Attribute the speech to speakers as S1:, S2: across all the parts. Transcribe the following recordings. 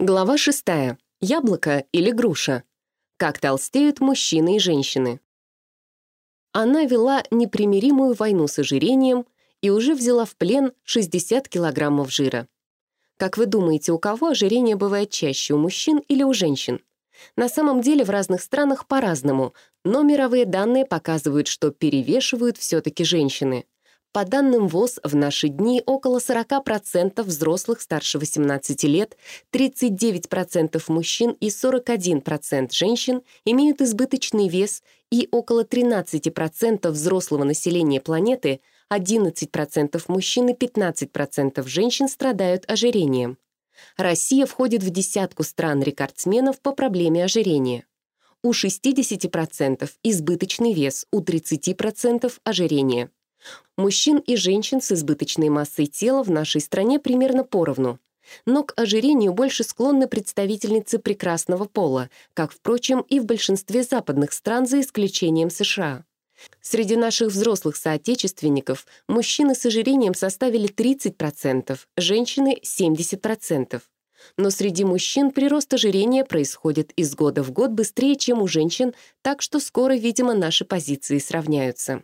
S1: Глава 6. Яблоко или груша. Как толстеют мужчины и женщины. Она вела непримиримую войну с ожирением и уже взяла в плен 60 килограммов жира. Как вы думаете, у кого ожирение бывает чаще, у мужчин или у женщин? На самом деле в разных странах по-разному, но мировые данные показывают, что перевешивают все-таки женщины — по данным ВОЗ, в наши дни около 40% взрослых старше 18 лет, 39% мужчин и 41% женщин имеют избыточный вес, и около 13% взрослого населения планеты, 11% мужчин и 15% женщин страдают ожирением. Россия входит в десятку стран-рекордсменов по проблеме ожирения. У 60% избыточный вес, у 30% ожирение. Мужчин и женщин с избыточной массой тела в нашей стране примерно поровну. Но к ожирению больше склонны представительницы прекрасного пола, как, впрочем, и в большинстве западных стран, за исключением США. Среди наших взрослых соотечественников мужчины с ожирением составили 30%, женщины — 70%. Но среди мужчин прирост ожирения происходит из года в год быстрее, чем у женщин, так что скоро, видимо, наши позиции сравняются.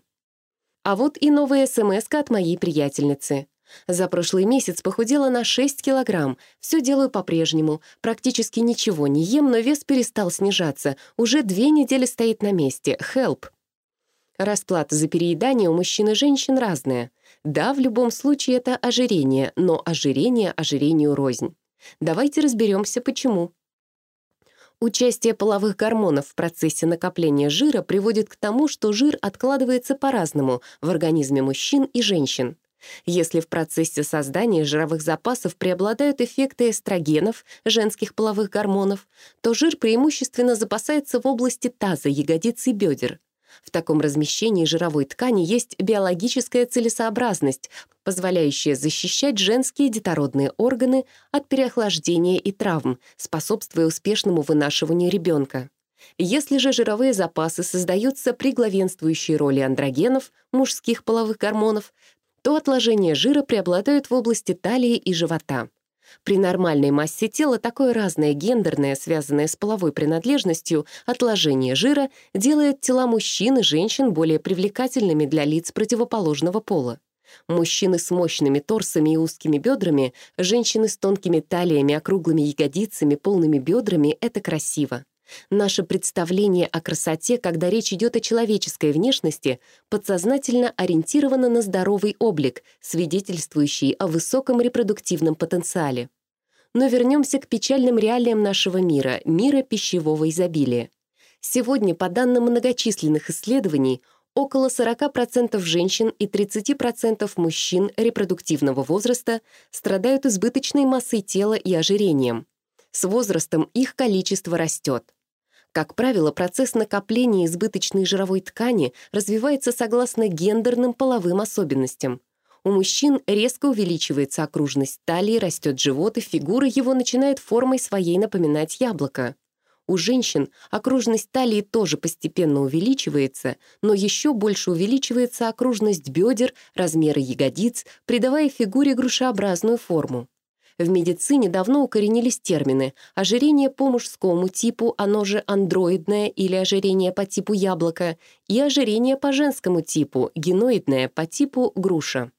S1: А вот и новая смс от моей приятельницы. За прошлый месяц похудела на 6 килограмм. Все делаю по-прежнему. Практически ничего не ем, но вес перестал снижаться. Уже две недели стоит на месте. Help. Расплата за переедание у мужчин и женщин разная. Да, в любом случае это ожирение, но ожирение ожирению рознь. Давайте разберемся, почему. Участие половых гормонов в процессе накопления жира приводит к тому, что жир откладывается по-разному в организме мужчин и женщин. Если в процессе создания жировых запасов преобладают эффекты эстрогенов, женских половых гормонов, то жир преимущественно запасается в области таза, ягодиц и бедер. В таком размещении жировой ткани есть биологическая целесообразность, позволяющая защищать женские детородные органы от переохлаждения и травм, способствуя успешному вынашиванию ребенка. Если же жировые запасы создаются при главенствующей роли андрогенов, мужских половых гормонов, то отложения жира преобладают в области талии и живота. При нормальной массе тела такое разное гендерное, связанное с половой принадлежностью, отложение жира делает тела мужчин и женщин более привлекательными для лиц противоположного пола. Мужчины с мощными торсами и узкими бедрами, женщины с тонкими талиями, округлыми ягодицами, полными бедрами — это красиво. Наше представление о красоте, когда речь идет о человеческой внешности, подсознательно ориентировано на здоровый облик, свидетельствующий о высоком репродуктивном потенциале. Но вернемся к печальным реалиям нашего мира, мира пищевого изобилия. Сегодня, по данным многочисленных исследований, около 40% женщин и 30% мужчин репродуктивного возраста страдают избыточной массой тела и ожирением. С возрастом их количество растет. Как правило, процесс накопления избыточной жировой ткани развивается согласно гендерным половым особенностям. У мужчин резко увеличивается окружность талии, растет живот, и фигура его начинает формой своей напоминать яблоко. У женщин окружность талии тоже постепенно увеличивается, но еще больше увеличивается окружность бедер, размеры ягодиц, придавая фигуре грушеобразную форму. В медицине давно укоренились термины ожирение по мужскому типу, оно же андроидное или ожирение по типу яблоко, и ожирение по женскому типу, геноидное по типу груша.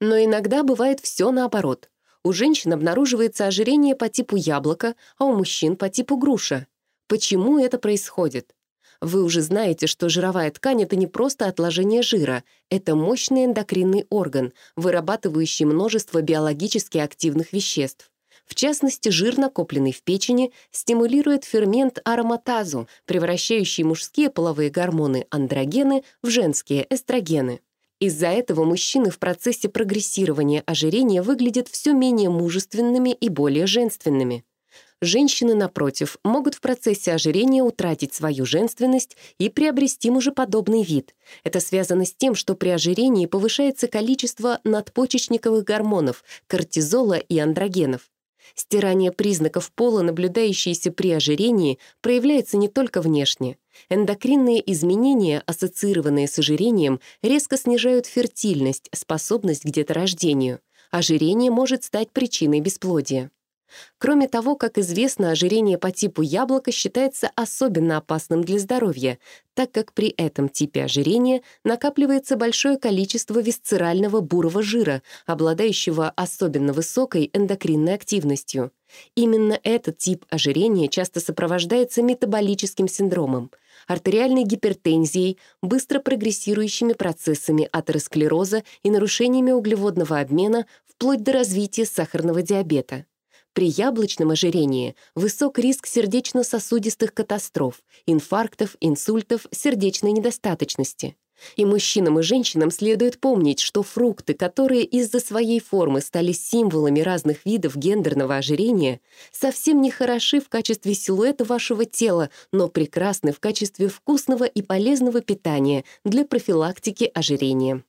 S1: Но иногда бывает все наоборот. У женщин обнаруживается ожирение по типу яблока, а у мужчин по типу груша. Почему это происходит? Вы уже знаете, что жировая ткань — это не просто отложение жира, это мощный эндокринный орган, вырабатывающий множество биологически активных веществ. В частности, жир, накопленный в печени, стимулирует фермент ароматазу, превращающий мужские половые гормоны андрогены в женские эстрогены. Из-за этого мужчины в процессе прогрессирования ожирения выглядят все менее мужественными и более женственными. Женщины, напротив, могут в процессе ожирения утратить свою женственность и приобрести мужеподобный вид. Это связано с тем, что при ожирении повышается количество надпочечниковых гормонов, кортизола и андрогенов. Стирание признаков пола, наблюдающиеся при ожирении, проявляется не только внешне. Эндокринные изменения, ассоциированные с ожирением, резко снижают фертильность, способность к деторождению. Ожирение может стать причиной бесплодия. Кроме того, как известно, ожирение по типу яблока считается особенно опасным для здоровья, так как при этом типе ожирения накапливается большое количество висцерального бурого жира, обладающего особенно высокой эндокринной активностью. Именно этот тип ожирения часто сопровождается метаболическим синдромом, артериальной гипертензией, быстро прогрессирующими процессами атеросклероза и нарушениями углеводного обмена вплоть до развития сахарного диабета. При яблочном ожирении высок риск сердечно-сосудистых катастроф, инфарктов, инсультов, сердечной недостаточности. И мужчинам и женщинам следует помнить, что фрукты, которые из-за своей формы стали символами разных видов гендерного ожирения, совсем не хороши в качестве силуэта вашего тела, но прекрасны в качестве вкусного и полезного питания для профилактики ожирения.